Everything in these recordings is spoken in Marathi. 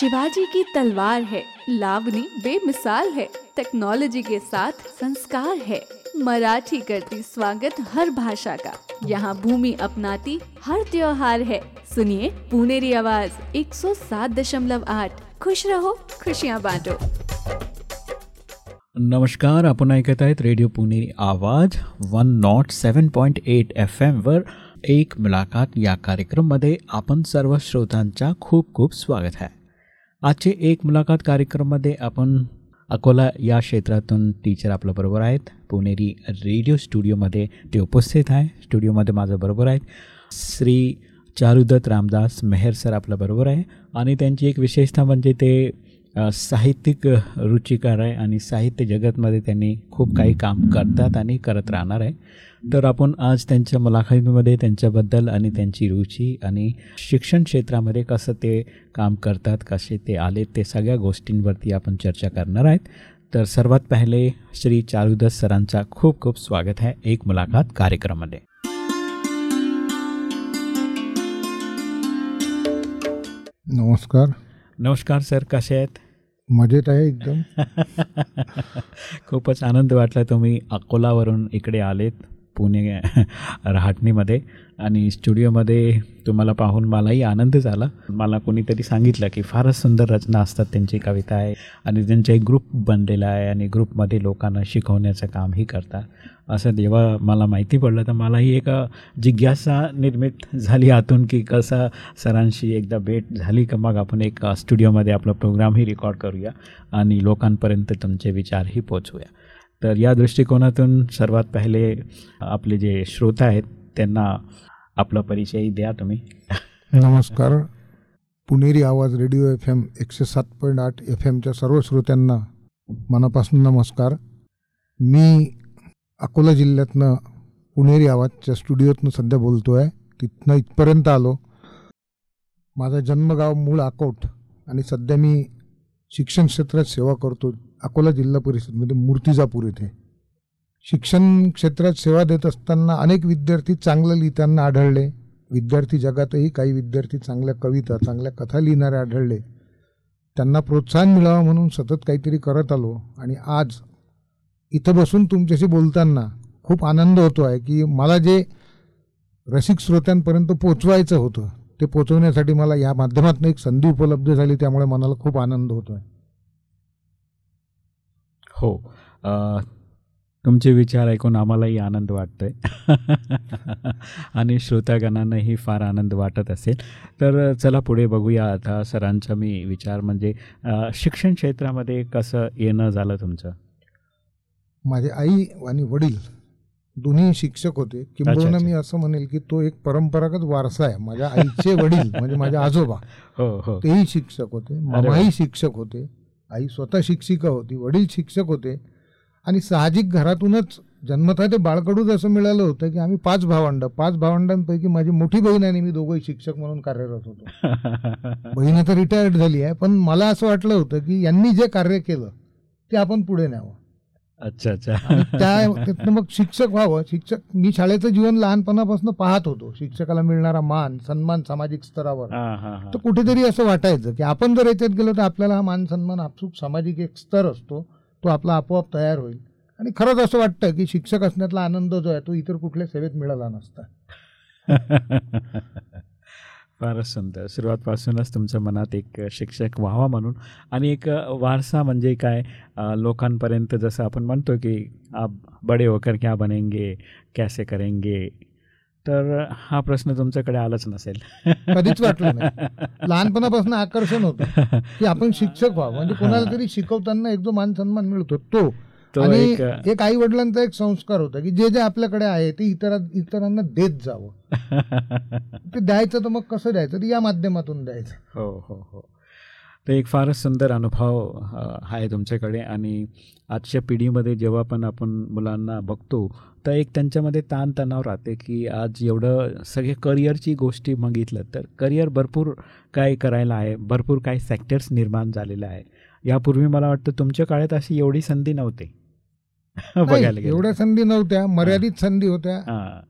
शिवाजी की तलवार है लावनी बेमिसाल है टेक्नोलॉजी के साथ संस्कार है। मराठी करती स्वागत हर भाषा का। यहाँ भूमि अपनाती हर त्योहार है। सुनिए पुनेरी आवाज़ 107.8 खुश रहो, खुशियाँ बांटो। नमस्कार आहेत radio Puneri Awaaz one nought seven point eight F एक मुलाखत या कार्यक्रममध्ये आपण सर्व श्रोतांचा खूप खूप स्वागत आहे आजचे एक मुलाखत कार्यक्रममध्ये आपण अकोला या क्षेत्रातून टीचर आपल्याबरोबर आहेत. पुणेरी रेडिओ स्टुडिओमध्ये ते उपस्थित आहे. स्टुडिओमध्ये माझं बरोबर आहेत. श्री चारुदत्त रामदास मेहर सर आपल्याबरोबर आहे. आणि त्यांची एक विशेषता म्हणजे ते साहित्यिक रुचिकार आहे आणि साहित्य जगतमध्ये त्यांनी खूप काही काम करतात आणि करत राहणार आहे. तर आपण आज त्यांच्या मुलाखतीमध्ये त्यांच्याबद्दल आणि त्यांची रुची आणि शिक्षण क्षेत्रामध्ये कसं ते काम करतात कसे ते आलेत ते सगळ्या गोष्टींवरती आपण चर्चा करणार आहेत. तर सर्वात पहिले श्री चारुदत्त सरांचा खूप खूप स्वागत आहे एक मुलाखत कार्यक्रमामध्ये. नमस्कार. नमस्कार सर कसे आहेत? मजेत आहे एकदम. खूपच आनंद वाटला तुम्ही अकोलावरून इकडे आलेत. पुणे रहाटणीमध्ये आणि स्टुडिओमध्ये तुम्हाला पाहून मलाही आनंद झाला. मला कोणीतरी सांगितलं की फारच सुंदर रचना असतात त्यांची कविता आहे आणि त्यांचा एक ग्रुप बनलेला आहे आणि ग्रुपमध्ये लोकांना शिकवण्याचं कामही करतात. असं जेव्हा मला माहिती पडलं तर मलाही एक जिज्ञासा निर्मित झाली आतून की कसं सरांशी एकदा भेट झाली का मग आपण एक स्टुडिओमध्ये आपला प्रोग्रामही रेकॉर्ड करूया आणि लोकांपर्यंत तुमचे विचारही पोचवूया. तर या दृष्टिकोनातून सर्वात पहिले आपले जे श्रोता आहेत त्यांना आपला परिचय द्या तुम्ही. नमस्कार. पुणेरी आवाज रेडिओ एफ एम एकशे सात पॉईंट आठ एफ एमच्या सर्व श्रोत्यांना मनापासून नमस्कार. मी अकोला जिल्ह्यातनं पुणेरी आवाजच्या स्टुडिओतनं सध्या बोलतो आहे तिथनं इथपर्यंत आलो. माझा जन्मगाव मूळ अकोट आणि सध्या मी शिक्षण क्षेत्रात सेवा करतो. अकोला जिल्हा परिषदमध्ये मूर्तिजापूर येथे. शिक्षण क्षेत्रात सेवा देत असताना अनेक विद्यार्थी चांगलं लिहिताना आढळले. विद्यार्थी जगातही काही विद्यार्थी चांगल्या कविता चांगल्या कथा लिहिणारे आढळले. त्यांना प्रोत्साहन मिळावं म्हणून सतत काहीतरी करत आलो आणि आज इथं बसून तुमच्याशी बोलताना खूप आनंद होतो आहे की मला जे रसिक श्रोत्यांपर्यंत पोचवायचं होतं ते पोचवण्यासाठी मला या माध्यमातून एक संधी उपलब्ध झाली त्यामुळे मनाला खूप आनंद होतो आहे हो. तुमचे विचार ऐकून आम्हालाही आनंद वाटतोय. आणि श्रोतागणांनाही फार आनंद वाटत असेल. तर चला पुढे बघूया आता सरांचा मी विचार. म्हणजे शिक्षण क्षेत्रामध्ये कसं येणं झालं तुमचं? माझे आई आणि वडील दोन्ही शिक्षक होते. किंबहुना. मी असं म्हणेल की तो एक परंपरागत वारसा आहे. माझ्या आईचे वडील म्हणजे माझे आजोबा. हो हो. तेही शिक्षक होते. मामाही शिक्षक होते. आई स्वतः शिक्षिका होती वडील शिक्षक होते. आणि साहजिक घरातूनच जन्मतः ते बाळकडूच असं मिळालं होतं की आम्ही पाच भावंड पाच भावंडांपैकी माझी मोठी बहीण आणि मी दोघंही शिक्षक म्हणून कार्यरत होतो. बहीण आता रिटायर्ड झाली आहे पण मला असं वाटलं होतं की यांनी जे कार्य केलं ते आपण पुढे न्यावं. अच्छा अच्छा. त्या त्यातनं मग शिक्षक व्हावं. शिक्षक मी शाळेचं जीवन लहानपणापासून पाहत होतो. शिक्षकाला मिळणारा मान सन्मान सामाजिक स्तरावर. तर कुठेतरी असं वाटायचं की आपण जर याच्यात गेलो तर आपल्याला हा मान सन्मान आपसूक सामाजिक एक स्तर असतो. तो आपला आपोआप तयार होईल. आणि खरंच असं वाटतं की शिक्षक असण्यातला आनंद जो आहे तो इतर कुठल्या सेवेत मिळाला नसता. फारच सुंदर. सुरुवातपासूनच तुमच्या मनात एक शिक्षक व्हावा म्हणून आणि एक वारसा म्हणजे काय? लोकांपर्यंत जसं आपण म्हणतो की आप बडे होकर क्या बनेंगे? कैसे करेंगे? तर हा प्रश्न तुमच्याकडे आलाच नसेल. कधीच वाटलं नाही. लहानपणापासून आकर्षण होतं की आपण शिक्षक व्हावं. म्हणजे कोणाला तरी शिकवताना एक जो मान सन्मान मिळतो तो. आणि एक आई वडिलांचा एक संस्कार होता की जे जे आपल्याकडे आहे ते इतरा इतरांना देत जावं. ते द्यायचं तर मग कसं द्यायचं? या माध्यमातून द्यायचं. हो हो हो. तर एक फारच सुंदर अनुभव आहे तुमच्याकडे आणि आजच्या पिढीमध्ये जेव्हा पण आपण मुलांना बघतो तर एक त्यांच्यामध्ये ताणतणाव राहते की आज एवढं सगळे करिअरची गोष्टी बघितलं तर करिअर भरपूर काय करायला आहे भरपूर काही सेक्टर्स निर्माण झालेले आहे. यापूर्वी मला वाटतं तुमच्या काळात अशी एवढी संधी नव्हती. बघायला एवढ्या संधी नव्हत्या मर्यादित संधी होत्या. हां.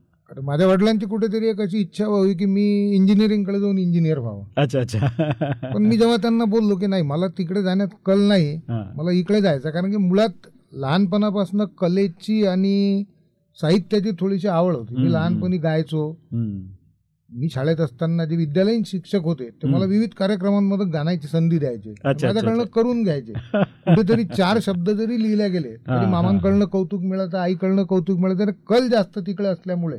माझ्या वडिलांची कुठेतरी एक अशी इच्छा व्हावी की मी इंजिनिअरिंगकडे जाऊन इंजिनियर व्हावं. अच्छा अच्छा. पण मी जेव्हा त्यांना बोललो की नाही मला तिकडे जाण्यात कल नाही. मला इकडे जायचं कारण की मुळात लहानपणापासून कलेची आणि साहित्याची थोडीशी आवड होती. मी. लहानपणी गायचो. मी शाळेत असताना जे विद्यालयीन शिक्षक होते ते मला. विविध कार्यक्रमांमध्ये गाण्याची संधी द्यायचे माझ्याकडनं. करून घ्यायचे कुठेतरी चार शब्द जरी लिहिले गेले तरी. मामांकडनं कौतुक मिळालं आईकडनं कौतुक मिळालं तर कल जास्त तिकडे असल्यामुळे.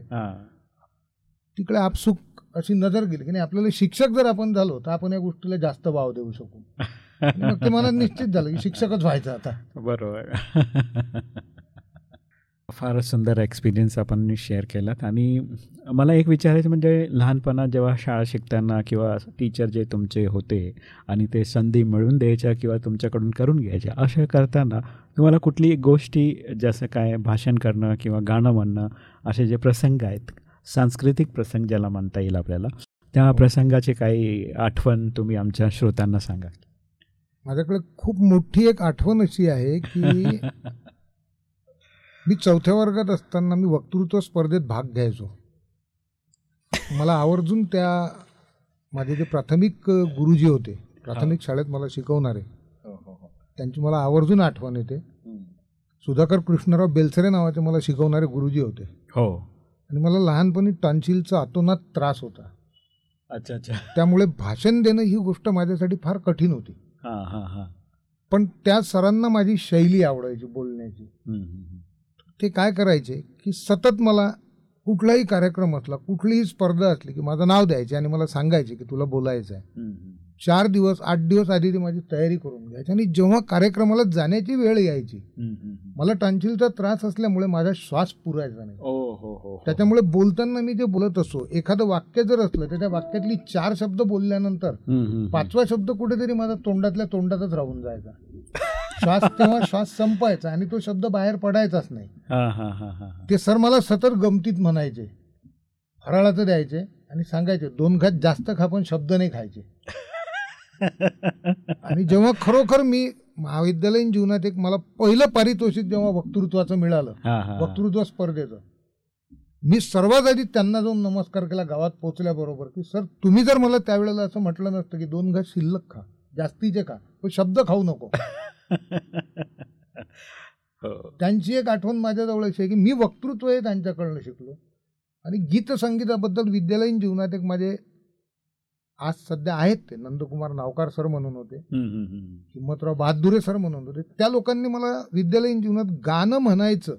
तिकडे आपसुक अशी नजर गेली की नाही आपल्याला शिक्षक जर आपण झालो तर आपण या गोष्टीला जास्त वाव देऊ शकू मग ते मला निश्चित झालं की शिक्षकच व्हायचं आता बरोबर फारच सुंदर एक्सपिरियन्स आपण शेअर केलात. आणि मला एक विचारायचं म्हणजे लहानपणात जेव्हा शाळा शिकताना किंवा टीचर जे तुमचे होते आणि ते संधी मिळवून द्यायच्या किंवा तुमच्याकडून करून घ्यायच्या अशा करताना तुम्हाला कुठली गोष्टी जसं काय भाषण करणं किंवा गाणं म्हणणं असे जे प्रसंग आहेत सांस्कृतिक प्रसंग ज्याला म्हणता येईल आपल्याला त्या प्रसंगाची काही आठवण तुम्ही आमच्या श्रोत्यांना सांगा. माझ्याकडे खूप मोठी एक आठवण अशी आहे की मी चौथ्या वर्गात असताना मी वक्तृत्व स्पर्धेत भाग घ्यायचो. मला आवर्जून त्या माझे जे प्राथमिक गुरुजी होते प्राथमिक शाळेत मला शिकवणारे त्यांची मला आवर्जून आठवण येते. सुधाकर कृष्णराव बेलसरे नावाचे मला शिकवणारे गुरुजी होते. हो. आणि मला लहानपणी टॉन्सिलचा अतोनात त्रास होता. अच्छा अच्छा. त्यामुळे भाषण देणं ही गोष्ट माझ्यासाठी फार कठीण होती. हां हां हां. पण त्या सरांना माझी शैली आवडायची बोलण्याची. ते काय करायचे की सतत मला कुठलाही कार्यक्रम असला कुठलीही स्पर्धा असली की माझं नाव द्यायचे आणि मला सांगायचे की तुला बोलायचं आहे. चार दिवस आठ दिवस आधी ते माझी तयारी करून घ्यायची आणि जेव्हा कार्यक्रमाला जाण्याची वेळ यायची. मला टॉन्सिलचा त्रास असल्यामुळे माझा श्वास पुरायचा नाही हो हो हो. त्याच्यामुळे बोलताना मी जे बोलत असो एखादं वाक्य जर असलं तर त्या वाक्यातली चार शब्द बोलल्यानंतर. पाचवा शब्द कुठेतरी माझा तोंडातल्या तोंडातच राहून जायचा श्वास तेव्हा श्वास संपायचा आणि तो शब्द बाहेर पडायचाच नाही. ते सर मला सतत गमतीत म्हणायचे फराळाचं द्यायचे आणि सांगायचे दोन घात जास्त खा पण शब्द नाही खायचे आणि जेव्हा खरोखर मी महाविद्यालयीन जीवनात एक मला पहिलं पारितोषिक जेव्हा वक्तृत्वाचं मिळालं. वक्तृत्व स्पर्धेचं मी सर्वात आधी त्यांना जाऊन नमस्कार केला गावात पोहोचल्याबरोबर की सर तुम्ही जर मला त्यावेळेला असं म्हटलं नसतं की दोन घास शिल्लक खा जास्तीचे खा पण शब्द खाऊ नको. त्यांची एक आठवण माझ्याजवळ अशी आहे की मी वक्तृत्व हे त्यांच्याकडनं शिकलो. आणि गीत संगीताबद्दल विद्यालयीन जीवनात एक माझे आज सध्या आहेत ते. नंदकुमार नावकार सर म्हणून होते. हिम्मतराव बहादुरे सर म्हणून होते. त्या लोकांनी मला विद्यालयीन जीवनात गाणं म्हणायचं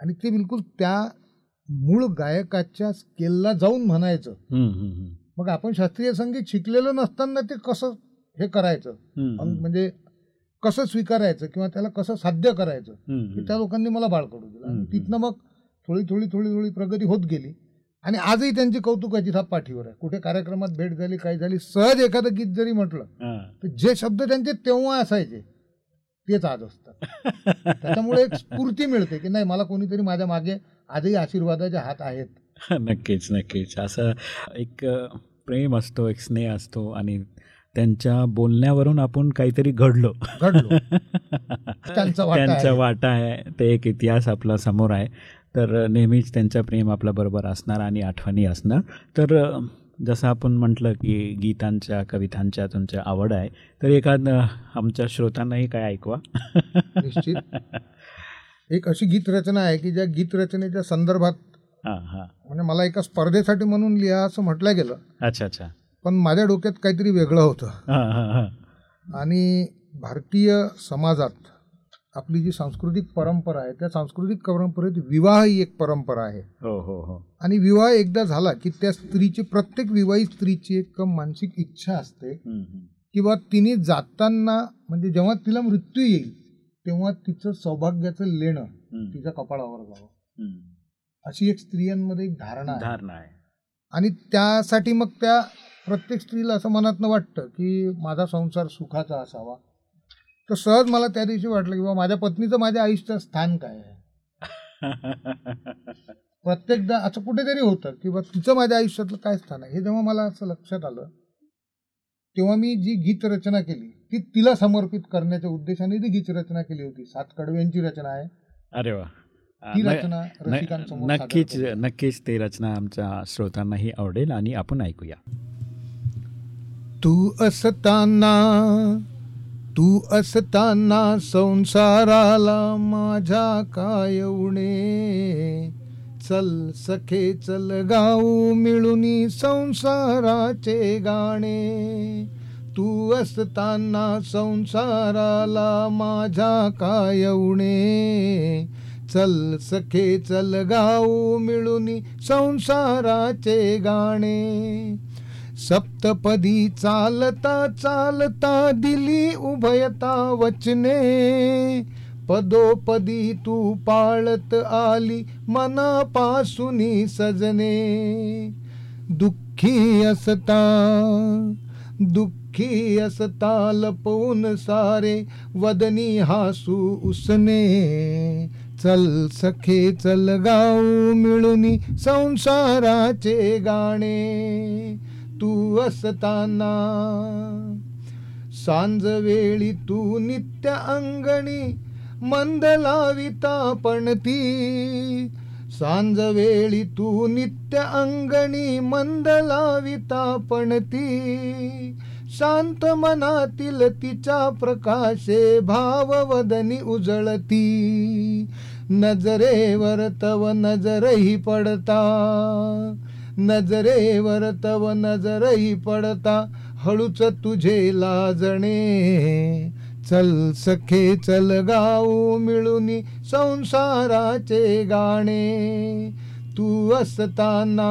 आणि ते बिलकुल त्या मूळ गायकाच्या स्केलला जाऊन म्हणायचं. मग आपण शास्त्रीय संगीत शिकलेलं नसताना ते कसं हे करायचं? म्हणजे कसं स्वीकारायचं किंवा त्याला कसं साध्य करायचं. त्या लोकांनी मला बाळकडू दिलं आणि. तिथनं मग थोडी थोडी थोडी थोडी प्रगती होत गेली आणि आजही त्यांची कौतुकाची थाप पाठीवर आहे कुठे कार्यक्रमात भेट झाली काय झाली सहज एखादं गीत जरी म्हटलं हां. तर जे शब्द त्यांचे तेव्हा असायचे तेच आज असतात त्याच्यामुळे एक स्फूर्ती मिळते की नाही मला कोणीतरी माझ्या मागे आजही आशीर्वादाचे हात आहेत नक्कीच नक्कीच असं एक प्रेम असतो एक स्नेह असतो आणि त्यांच्या बोलण्यावरून आपण काहीतरी घडलो. घडलो. त्यांचा वाटा त्यांचा आहे. वाटा आहे. ते एक इतिहास आपला समोर आहे. तर नेहमीच त्यांचं प्रेम आपल्याबरोबर असणार आणि आठवणी असणार. तर जसं आपण म्हटलं की गीतांच्या कवितांच्या तुमच्या आवड आहे. तर एखाद आमच्या श्रोतांनाही काय ऐकवा? एक अशी गीतरचना आहे की ज्या गीतरचनेच्या संदर्भात हां हां. म्हणजे मला एका स्पर्धेसाठी म्हणून लिहा असं म्हटलं गेलं. अच्छा अच्छा. पण माझ्या डोक्यात काहीतरी वेगळं होतं. हां हां हां. आणि भारतीय समाजात आपली जी सांस्कृतिक परंपरा आहे त्या सांस्कृतिक परंपरेत विवाह ही एक परंपरा आहे. हो हो हो. आणि विवाह एकदा झाला की त्या स्त्रीची प्रत्येक विवाहित स्त्रीची एक मानसिक इच्छा असते. किंवा तिने जाताना म्हणजे जेव्हा तिला मृत्यू येईल तेव्हा तिचं सौभाग्याचं लेणं. तिच्या कपाळावर जावं. अशी एक स्त्रियांमध्ये एक धारणा धारणा आहे. आणि त्यासाठी मग त्या प्रत्येक स्त्रीला असं मनातनं वाटतं की माझा संसार सुखाचा असावा. तर सहज मला त्या दिवशी वाटलं की बाबा माझ्या पत्नीचं माझ्या आयुष्यात स्थान काय आहे? प्रत्येकदा असं कुठेतरी होतं की बा तिचं माझ्या आयुष्यातलं काय स्थान आहे? हे जेव्हा मला असं लक्षात आलं तेव्हा मी जी गीत रचना केली ती तिला समर्पित करण्याच्या उद्देशाने ती गीत रचना केली होती. सात कडव्यांची रचना आहे. अरे वा. ती रचना रसिकांसमोर नक्कीच. नक्कीच ती रचना आमच्या श्रोतांनाही आवडेल आणि आपण ऐकूया. तू असताना तू असताना संसाराला माझ्या काय उणे चल सखे चल गाऊ मिळूनी संसाराचे गाणे. तू असताना संसाराला माझ्या काय उणे चल सखे चल गाऊ मिळून संसाराचे गाणे. सप्तपदी चालता चालता दिली उभयता वचने. पदोपदी तू पाळत आली मनापासूनी सजने. दुःखी असता दुःखी असता लपवून सारे वदनी हासू उसने. चल सखे चल गाऊ मिळुनी संसाराचे गाणे. तू असताना. सांज वेळी तू नित्य अंगणी मंद लाविता पणती सांज वेळी तू नित्य अंगणी मंद लाविता पण ती. शांत मनातील तिच्या प्रकाशे भाववदनी उजळती. नजरेवर तव नजरही पडता. नजरेवर तव नजरही पडता हळूच तुझे लाजणे. चल सखे चल गाऊ मिळूनी संसाराचे गाणे. तू असताना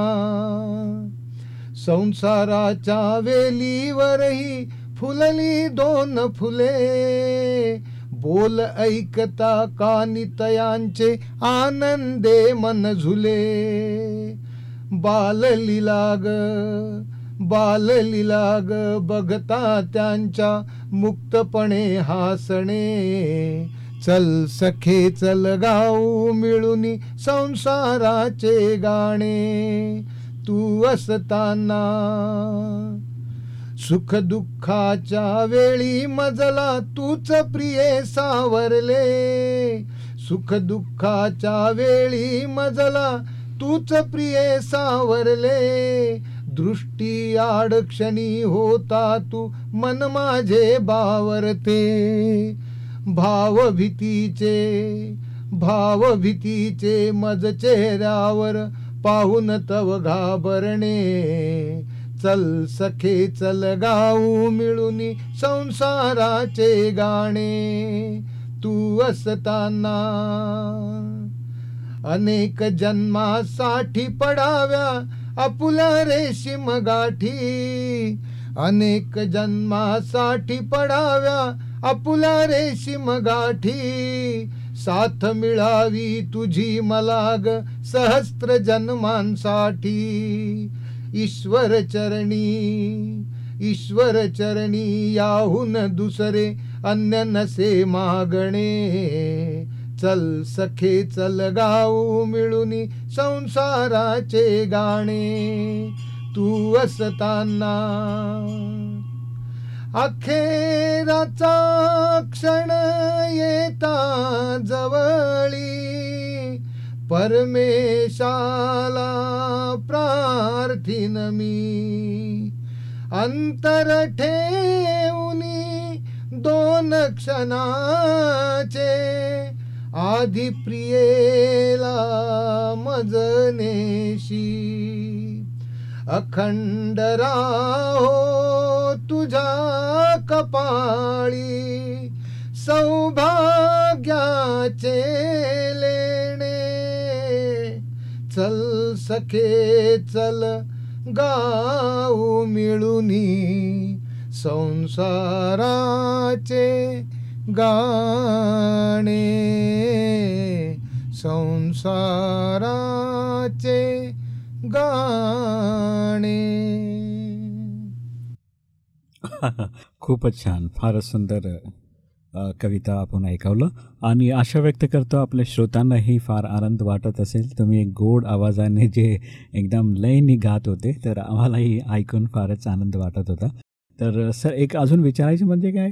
संसाराच्या वेलीवरही फुलली दोन फुले. बोल ऐकता कानितयांचे आनंदे मन झुले. बाल लिलाग बाल लिलाग बघता त्यांच्या मुक्तपणे हासणे. चल सखे चल गाऊ मिळून संसाराचे गाणे. तू असताना सुख दुःखाच्या वेळी मजला तूच प्रिये सावरले. सुख दुःखाच्या वेळी मजला तूच प्रिये सावरले. दृष्टी आडक्षणी होता तू मन माझे बावरते. भावभीतीचे भावभीतीचे भाव भीतीचे मज चेहऱ्यावर पाहून तव घाबरणे. चल सखे चल गाऊ मिळूनी संसाराचे गाणे. तू असताना अनेक जन्मासाठी पडाव्या आपुला रेशीम गाठी. अनेक जन्मासाठी पडाव्या आपुला रेशीम गाठी. साथ मिळावी तुझी मलाग सहस्त्र जन्मांसाठी. ईश्वर चरणी ईश्वर चरणी याहून दुसरे अन्य नसे मागणे. चल सखे चल गाऊ मिळूनी संसाराचे गाणे. तू असताना अखेराचा क्षण येता जवळी. परमेशाला प्रार्थिन मी. अंतर ठेवनी दोन क्षणाचे आधी प्रियेला मजनेशी. अखंड राहो तुझ्या कपाळी सौभाग्याचे लेणे. चल सखे चल गाऊ मिळूनी संसाराचे गाणे संसाराचे गाणे. खूपच छान फारच सुंदर कविता आपण ऐकवलं. आणि आशा व्यक्त करतो आपल्या श्रोतांनाही फार आनंद वाटत असेल. तुम्ही एक गोड आवाजाने जे एकदम लयनी गात होते तर आम्हालाही ऐकून फारच आनंद वाटत होता. तर सर एक अजून विचारायचं म्हणजे काय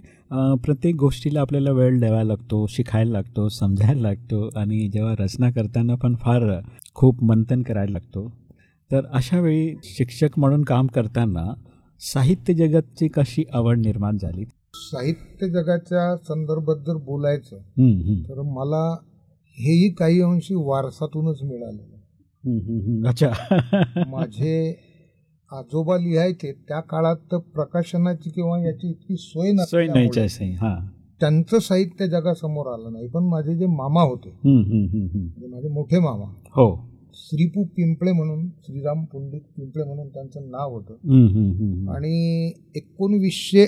प्रत्येक गोष्टीला आपल्याला वेळ द्यावा लागतो शिकायला लागतो समजायला लागतो आणि जेव्हा रचना करताना पण फार खूप मंथन करायला लागतो तर अशा वेळी शिक्षक म्हणून काम करताना साहित्य जगतची कशी आवड निर्माण झाली साहित्य जगाच्या संदर्भात जर बोलायचं. तर मला हेही काही अंशी वारसातूनच मिळालेलं. अच्छा माझे आजोबा लिहायचे त्या काळात तर प्रकाशनाची किंवा याची इतकी सोय सोय नसल्यामुळे नाहीची असे हां. त्यांचं साहित्य जगासमोर आलं नाही पण माझे जे मामा होते. म्हणजे माझे मोठे मामा हो. श्रीपू पिंपळे म्हणून श्रीराम पंडित पिंपळे म्हणून त्यांचं नाव होतं. आणि एकोणवीसशे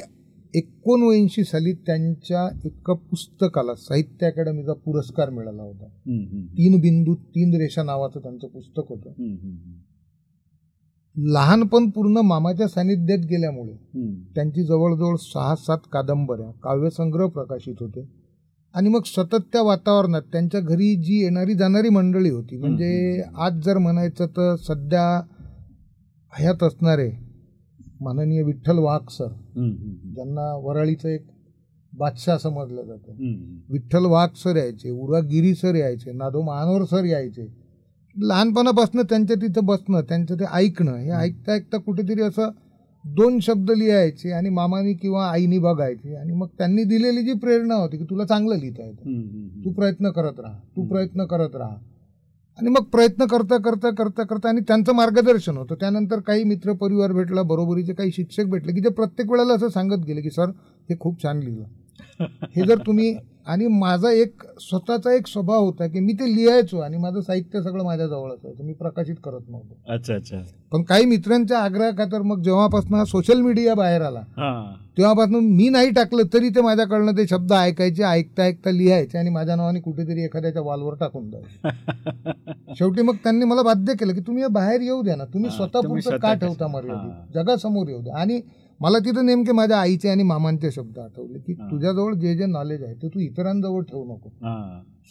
एकोणऐंशी साली त्यांच्या एका पुस्तकाला साहित्य अकादमीचा पुरस्कार मिळाला होता. तीन बिंदू तीन रेषा नावाचं त्यांचं पुस्तक होतं. लहानपण पूर्ण मामाच्या सानिध्यात गेल्यामुळे. त्यांची जवळजवळ सहा सात कादंबऱ्या काव्यसंग्रह प्रकाशित होते. आणि मग सतत त्या वातावरणात त्यांच्या घरी जी येणारी जाणारी मंडळी होती म्हणजे आज जर म्हणायचं तर सध्या हयात असणारे माननीय विठ्ठल वाघ सर ज्यांना वराळीचं एक बादशाह समजलं जातं. विठ्ठल वाघ सर यायचे उरा गिरी सर यायचे नादो महानोर सर यायचे. लहानपणापासून त्यांच्या तिथं बसणं त्यांचं ते ऐकणं हे ऐकता ऐकता कुठेतरी असं दोन शब्द लिहायचे आणि मामानी किंवा आईनी बघायचे आणि मग त्यांनी दिलेली जी प्रेरणा होती की तुला चांगलं लिहिता येतं. तू प्रयत्न करत राहा तू प्रयत्न करत राहा. आणि मग प्रयत्न करता करता करता करता आणि त्यांचं मार्गदर्शन होतं. त्यानंतर काही मित्र परिवार भेटला बरोबरीचे काही शिक्षक भेटले की जे प्रत्येक वेळेला असं सांगत गेले की सर हे खूप छान लिहिलं. हे जर तुम्ही आणि माझा एक स्वतःचा एक स्वभाव होता की मी ते लिहायचो आणि माझं साहित्य सगळं माझ्याजवळ असायचं. मी प्रकाशित करत नव्हतो. अच्छा अच्छा. पण काही मित्रांच्या आग्रहाखातर मग जेव्हापासून हा सोशल मीडिया बाहेर आला तेव्हापासून मी नाही टाकलं तरी ते माझ्याकडनं ते शब्द ऐकायचे ऐकता ऐकता लिहायचे आणि माझ्या नावाने कुठेतरी एखाद्याच्या वॉलवर टाकून द्यायचे. शेवटी मग त्यांनी मला बाध्य केलं की तुम्ही बाहेर येऊ द्या ना. तुम्ही स्वतः स्वतः का ठेवता. मर्यादित? जगासमोर येऊ द्या. आणि मला तिथं नेमके माझ्या आईचे आणि मामांचे शब्द आठवले की. तुझ्याजवळ जे जे नॉलेज आहे ते तू इतरांजवळ ठेवू नको.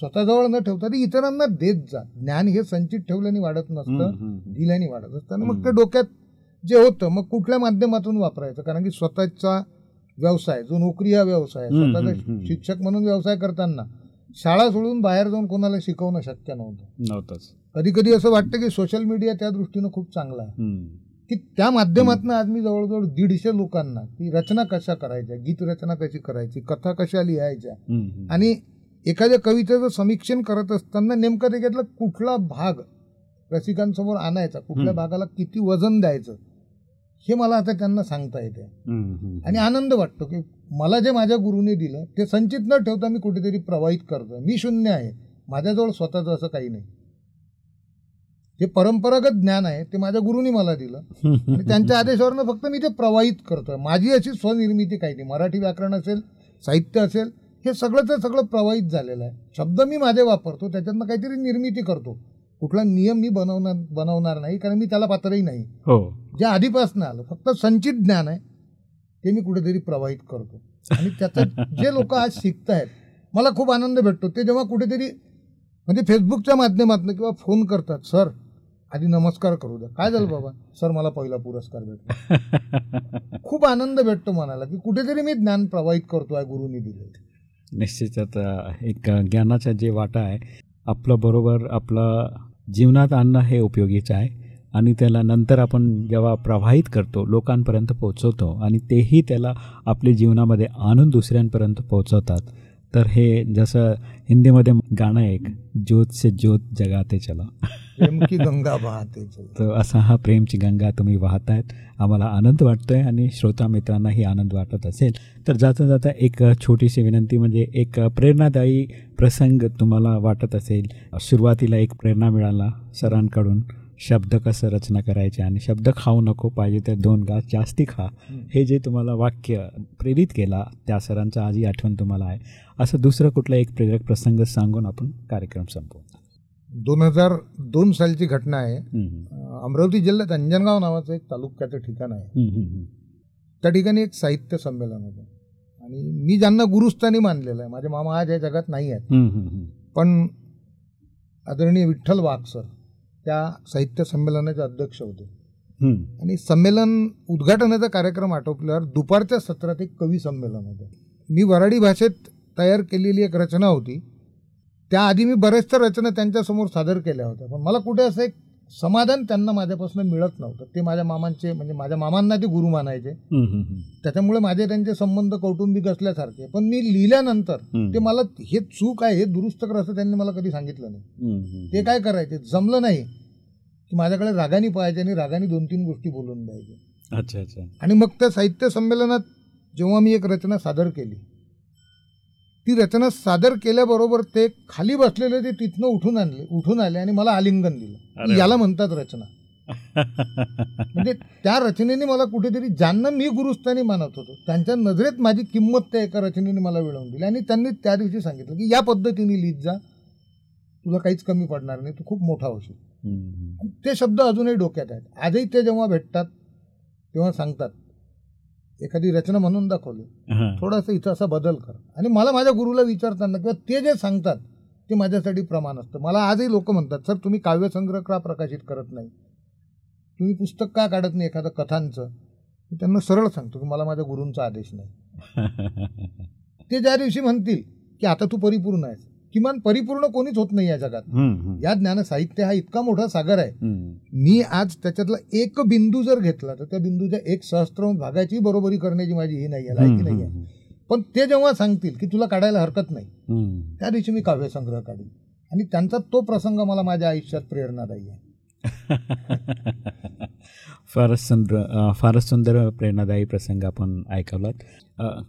स्वतःजवळ न ठेवता ते इतरांना देत जा ज्ञान हे संचित ठेवल्याने वाढत नसतं. दिल्याने वाढत असतं आणि मग. ते डोक्यात जे होतं मग कुठल्या माध्यमातून वापरायचं कारण की स्वतःचा व्यवसाय जो नोकरी हा व्यवसाय स्वतःचा. शिक्षक म्हणून व्यवसाय करताना शाळा सोडून बाहेर जाऊन कोणाला शिकवणं शक्य नव्हतं नव्हतंच कधी कधी असं वाटतं की सोशल मीडिया त्या दृष्टीनं खूप चांगला आहे. की त्या माध्यमातून आज मी जवळजवळ दीडशे लोकांना की रचना कशा करायच्या गीत रचना कशी करायची कथा कशा लिहायच्या. आणि एखाद्या कवितेचं समीक्षण करत असताना नेमका त्याच्यातला कुठला भाग रसिकांसमोर आणायचा कुठल्या. भागाला किती वजन द्यायचं हे मला आता त्यांना सांगता येते. आणि आनंद वाटतो की मला जे माझ्या गुरुने दिलं ते संचित न ठेवता मी कुठेतरी प्रवाहित करतो मी शून्य आहे माझ्याजवळ स्वतःचं असं काही नाही ते परंपरागत ज्ञान आहे ते माझ्या गुरुनी मला दिलं. आणि त्यांच्या आदेशावरनं फक्त मी ते प्रवाहित करतोय. माझी अशी स्वनिर्मिती काही नाही. मराठी व्याकरण असेल साहित्य असेल हे सगळं ते सगळं प्रवाहित झालेलं आहे. शब्द मी माझे वापरतो त्याच्यातनं काहीतरी निर्मिती करतो. कुठला नियम मी बनवणार बनवणार नाही कारण मी त्याला पात्रही नाही. हो. जे आधीपासून आलं फक्त संचित ज्ञान आहे ते मी कुठेतरी प्रवाहित करतो. आणि त्याचं जे लोक आज शिकतायत मला खूप आनंद भेटतो. ते जेव्हा कुठेतरी म्हणजे फेसबुकच्या माध्यमातून किंवा फोन करतात सर आधी नमस्कार करू द्या. काय झालं बाबा? सर मला पहिला पुरस्कार भेटला. खूप आनंद भेटतो मनाला की कुठेतरी मी ज्ञान प्रवाहित करतोय गुरुनी दिले निश्चितच एक ज्ञानाचा जे वाटा आहे आपलं बरोबर आपलं जीवनात आणणं हे उपयोगीचं आहे. आणि त्याला नंतर आपण जेव्हा प्रवाहित करतो लोकांपर्यंत पोचवतो आणि तेही त्याला आपल्या जीवनामध्ये आणून दुसऱ्यांपर्यंत पोचवतात तर हे जसं हिंदीमध्ये गाणं एक ज्योत से ज्योत जगाते चला. प्रेम की गंगा वाहते चल. तर असा हा प्रेमची गंगा तुम्ही वाहतायत. आम्हाला आनंद वाटतोय आणि श्रोता मित्रांनाही आनंद वाटत असेल. तर जाता जाता एक छोटीशी विनंती म्हणजे एक प्रेरणादायी प्रसंग तुम्हाला वाटत असेल. सुरुवातीला एक प्रेरणा मिळाला सरांकडून. शब्द कसं रचना करायचे आणि शब्द खाऊ नको पाहिजे तर दोन घास जास्ती खा. हे जे तुम्हाला वाक्य प्रेरित केला त्या सरांचा आजही आठवण तुम्हाला आहे. असं दुसरं कुठलं एक प्रेरक प्रसंग सांगून आपण कार्यक्रम संपवू. दोन हजार दोन सालची घटना आहे. अमरावती जिल्ह्यात अंजनगाव नावाचं एक तालुक्याचं ठिकाण आहे. त्या ठिकाणी एक साहित्य संमेलन होतं. आणि मी ज्यांना गुरुस्थानी मानलेलं आहे माझे मामा आज या जगात नाही आहेत. पण आदरणीय विठ्ठल वाघ सर त्या साहित्य संमेलनाचे अध्यक्ष होते. आणि संमेलन उद्घाटनाचा कार्यक्रम आटोपल्यावर दुपारच्या सत्रात एक कवी संमेलन होतं. मी वराडी भाषेत तयार केलेली एक रचना होती. त्याआधी मी बऱ्याचशा रचना त्यांच्यासमोर सादर केल्या होत्या. पण मला कुठे असं एक समाधान त्यांना माझ्यापासून मिळत नव्हतं. ते माझ्या मामांचे म्हणजे माझ्या मामांना ते गुरु मानायचे. त्याच्यामुळे माझे त्यांचे संबंध कौटुंबिक असल्यासारखे. पण मी लिहिल्यानंतर. ते मला हे चूक आहे हे दुरुस्त कर असं त्यांनी मला कधी सांगितलं नाही. ते काय करायचे? जमलं नाही की माझ्याकडे रागाने पाहायचे आणि रागाने दोन तीन गोष्टी बोलून द्यायचे. अच्छा अच्छा. आणि मग त्या साहित्य संमेलनात जेव्हा मी एक रचना सादर केली ती रचना सादर केल्याबरोबर ते खाली बसलेले ते तिथनं उठून आणले उठून आले आणि मला आलिंगन दिलं. याला म्हणतात रचना. म्हणजे त्या रचनेने मला कुठेतरी ज्यांना मी गुरुस्थानी मानत होतो त्यांच्या नजरेत माझी किंमत त्या एका रचनेने मला मिळवून दिली. आणि त्यांनी त्या दिवशी सांगितलं की या पद्धतीने लिहित जा. तुला काहीच कमी पडणार नाही तू खूप मोठा होशील. ते शब्द अजूनही डोक्यात आहेत. आजही ते जेव्हा भेटतात तेव्हा सांगतात. एखादी रचना म्हणून दाखवली. थोडासा इथं असा बदल कर. आणि मला माझ्या गुरुला विचारताना किंवा ते जे सांगतात ते माझ्यासाठी प्रमाण असतं. मला आजही लोक म्हणतात सर तुम्ही काव्यसंग्रह का प्रकाशित करत नाही? तुम्ही पुस्तक का काढत नाही एखादं कथांचं? मी त्यांना सरळ सांगतो की मला माझ्या गुरूंचा आदेश नाही. ते ज्या दिवशी म्हणतील की आता तू परिपूर्ण आहेस किमान परिपूर्ण कोणीच होत नाही या जगात. या ज्ञान साहित्य हा इतका मोठा सागर आहे. मी आज त्याच्यातला एक बिंदू जर घेतला तर त्या बिंदूच्या एक सहस्त्रांश भागाची बरोबरी करण्याची माझी ही नाही आहे लायकी नाही आहे. पण ते जेव्हा सांगतील की तुला काढायला हरकत नाही. त्या दिवशी मी काव्यसंग्रह काढीन. आणि त्यांचा तो प्रसंग मला माझ्या आयुष्यात प्रेरणादायी आहे. फारच सुंदर फारच सुंदर प्रेरणादायी प्रसंग आपण ऐकवलात.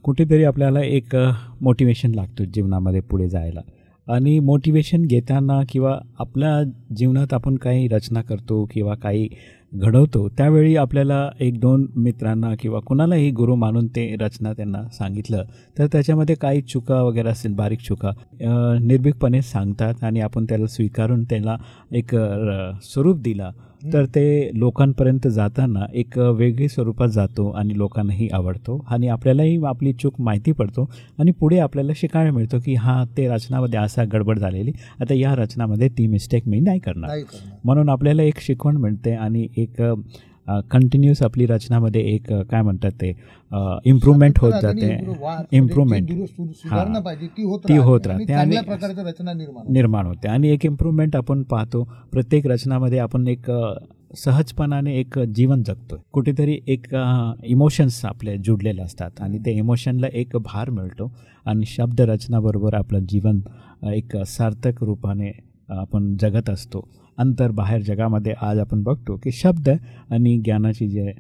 कुठेतरी आपल्याला एक मोटिवेशन लागतो जीवनामध्ये पुढे जायला. आणि मोटिवेशन घेताना किंवा आपल्या जीवनात आपण काही रचना करतो किंवा काही घडवतो त्यावेळी आपल्याला एक दोन मित्रांना किंवा कुणालाही गुरु मानून ते रचना त्यांना सांगितलं तर त्याच्यामध्ये काही चुका वगैरे असतील बारीक चुका निर्भीकपणे सांगतात आणि आपण त्याला स्वीकारून त्याला एक स्वरूप दिला. तर ते लोकांपर्यंत जाताना एक वेगळी स्वरूपात जातो आणि लोकांनाही आवडतो आणि आपल्यालाही आपली चूक माहिती पडतो आणि पुढे आपल्याला शिकायला मिळतो की हां ते रचनामध्ये असा गडबड झालेली आता या रचनामध्ये ती मिस्टेक मी नाही करणार. म्हणून आपल्याला एक शिकवण मिळते आणि एक कंटिन्युअस आपली रचनामध्ये एक काय म्हणतात ते इम्प्रूव्हमेंट होत जाते. इम्प्रूव्हमेंट जी दुरुस्त- सुधारणा. पाहिजे ती होत राहते होत आणि निर्माण होते. आणि एक इम्प्रूव्हमेंट आपण पाहतो प्रत्येक रचनामध्ये आपण एक सहजपणाने एक जीवन जगतो कुठेतरी एक इमोशन्स आपले जुडलेले असतात आणि ते इमोशनला एक भार मिळतो आणि शब्द रचनाबरोबर आपलं जीवन एक सार्थक रूपाने आपण जगत असतो. अंतर बाहेर जगामध्ये आज आपण बघतो की शब्द आणि ज्ञानाचे जे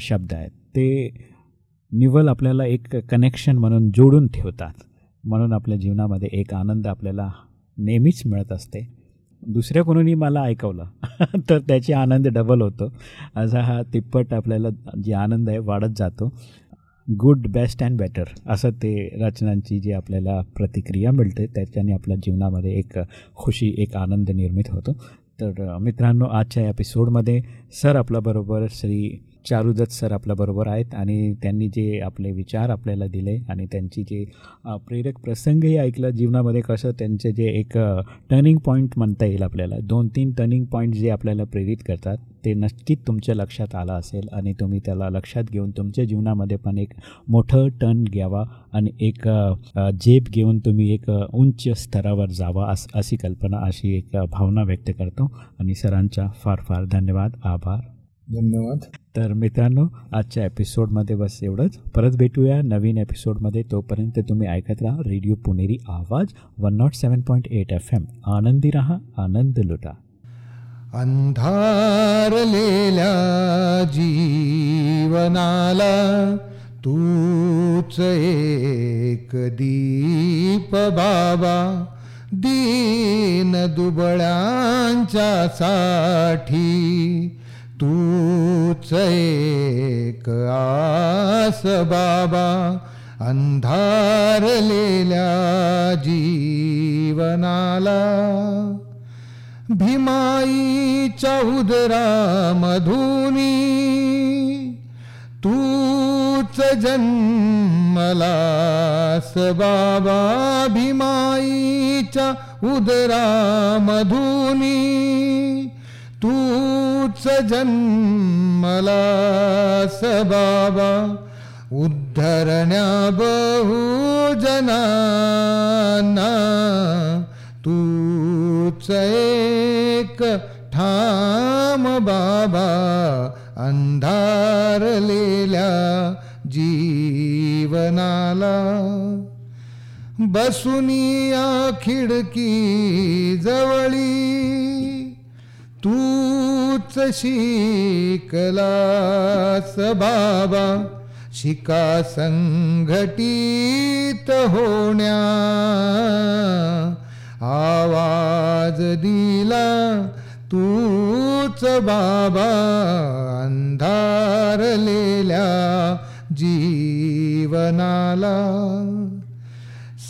शब्द आहेत ते निव्वळ आपल्याला एक कनेक्शन म्हणून जोडून ठेवतात. म्हणून आपल्या जीवनामध्ये एक आनंद आपल्याला नेहमीच मिळत असते. दुसऱ्या कोणी मला ऐकवलं तर त्याची आनंद डबल होतो. असा हा तिप्पट आपल्याला जे आनंद आहे वाढत जातो. गुड बेस्ट अँड बेटर असं ते रचनांची जी आपल्याला प्रतिक्रिया मिळते त्याच्याने आपल्या जीवनामध्ये एक खुशी एक आनंद निर्मित होतो. तर मित्रांनो आजच्या एपिसोडमध्ये सर आपल्याबरोबर श्री चारुदत्त सर आपल्याबरोबर आहेत आणि त्यांनी जे आपले विचार आपल्याला दिले आणि त्यांची जे प्रेरक प्रसंगही ऐकलं जीवनामध्ये कसं त्यांचे जे एक टर्निंग पॉईंट म्हणता येईल आपल्याला. दोन तीन टर्निंग पॉईंट जे आपल्याला प्रेरित करतात ते नक्कीच तुमच्या लक्षात आलं असेल आणि तुम्ही त्याला लक्षात घेऊन तुमच्या जीवनामध्ये पण एक मोठं टर्न घ्यावा आणि एक झेप घेऊन तुम्ही एक उंच स्तरावर जावा अस अशी कल्पना अशी एक भावना व्यक्त करतो. आणि सरांचा फार फार धन्यवाद. आभार. धन्यवाद. तर मित्रांनो आजच्या एपिसोडमध्ये बस एवढंच. परत भेटूया नवीन एपिसोडमध्ये. तोपर्यंत तुम्ही ऐकत राहा radio Puneri Awaaz one nought seven point eight F M आनंदी रहा आनंद लुटा. अंधारलेल्या जीवनाला तूच एक दीप बाबा. दीन दुबळ्यांच्या साठी तूच एक आस बाबा अंधारलेल्या जीवनाला. भीमाईच्या उदरामधुनी तूच जन्मलास बाबा भीमाईच्या उदरा मधुनी. तूच जन्मला बाबा उद्धरण्या बहुजनाना. तूच एक ठाम बाबा अंधारलेल्या जीवनाला. बसुनिया खिडकी जवळी तूच शिकलास बाबा शिका संघटित होण्या. आवाज दिला तूच बाबा. अंधारलेल्या जीवनाला.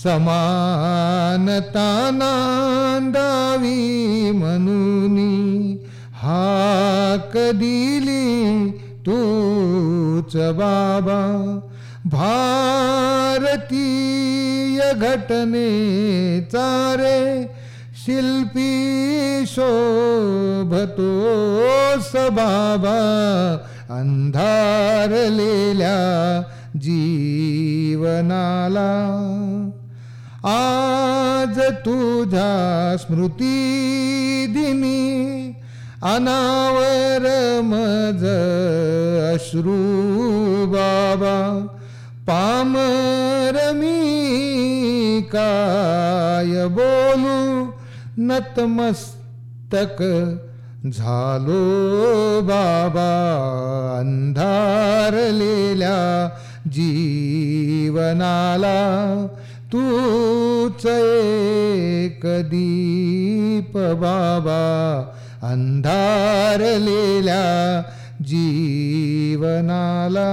समानता नांदावी म्हणून हाक दिली तूच बाबा. भारतीय घटने चारे शिल्पी शोभतो सबाबा. अंधारलेल्या जीवनाला. आज तुझ्या स्मृती दिनी अनावर मज अश्रू बाबा पामर मी काय बोलू? नतमस्तक झालो बाबा अंधारलेल्या जीवनाला. तूच एक दीप बाबा अंधारलेल्या जीवनाला.